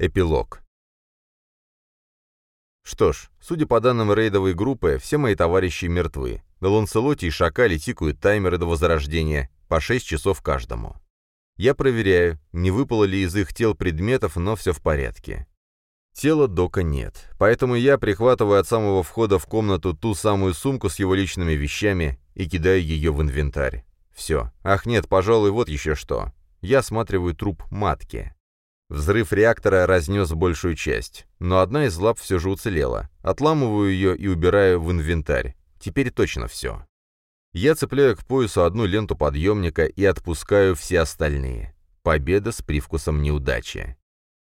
Эпилог. Что ж, судя по данным рейдовой группы, все мои товарищи мертвы. На Ланселоте и Шакале тикают таймеры до возрождения, по 6 часов каждому. Я проверяю, не выпало ли из их тел предметов, но все в порядке. Тела Дока нет, поэтому я прихватываю от самого входа в комнату ту самую сумку с его личными вещами и кидаю ее в инвентарь. Все. Ах нет, пожалуй, вот еще что. Я осматриваю труп матки. Взрыв реактора разнес большую часть, но одна из лап все же уцелела. Отламываю ее и убираю в инвентарь. Теперь точно все. Я цепляю к поясу одну ленту подъемника и отпускаю все остальные. Победа с привкусом неудачи.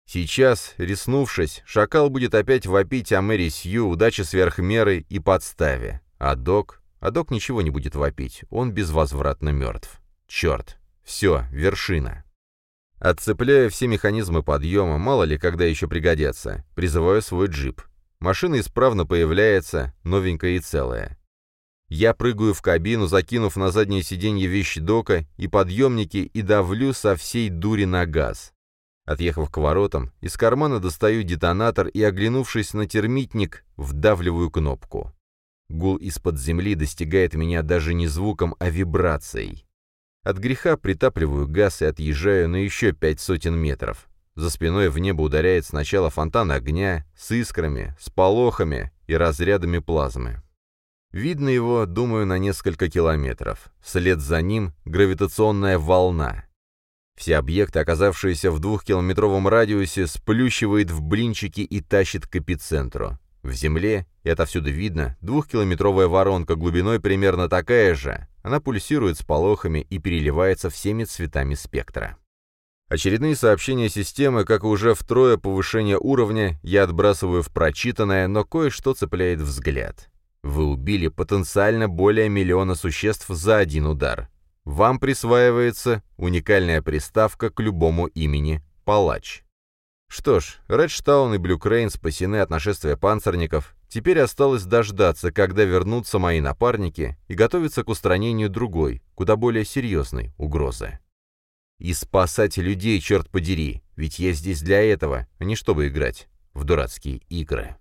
Сейчас, риснувшись, шакал будет опять вопить о Мэри Сью, удаче сверх меры и подставе. А док... А док ничего не будет вопить, он безвозвратно мертв. Черт, все, вершина. Отцепляю все механизмы подъема, мало ли когда еще пригодятся. Призываю свой джип. Машина исправно появляется, новенькая и целая. Я прыгаю в кабину, закинув на заднее сиденье вещи дока и подъемники, и давлю со всей дури на газ. Отъехав к воротам, из кармана достаю детонатор и, оглянувшись на термитник, вдавливаю кнопку. Гул из-под земли достигает меня даже не звуком, а вибрацией. От греха притапливаю газ и отъезжаю на еще пять сотен метров. За спиной в небо ударяет сначала фонтан огня с искрами, с полохами и разрядами плазмы. Видно его, думаю, на несколько километров. Вслед за ним гравитационная волна. Все объекты, оказавшиеся в двухкилометровом радиусе, сплющивает в блинчики и тащит к эпицентру. В земле, и отовсюду видно, двухкилометровая воронка глубиной примерно такая же. Она пульсирует с полохами и переливается всеми цветами спектра. Очередные сообщения системы, как и уже втрое повышение уровня, я отбрасываю в прочитанное, но кое-что цепляет взгляд. Вы убили потенциально более миллиона существ за один удар. Вам присваивается уникальная приставка к любому имени «Палач». Что ж, Редштаун и Блюкрейн спасены от нашествия панцирников, теперь осталось дождаться, когда вернутся мои напарники и готовиться к устранению другой, куда более серьезной угрозы. И спасать людей, черт подери, ведь я здесь для этого, а не чтобы играть в дурацкие игры.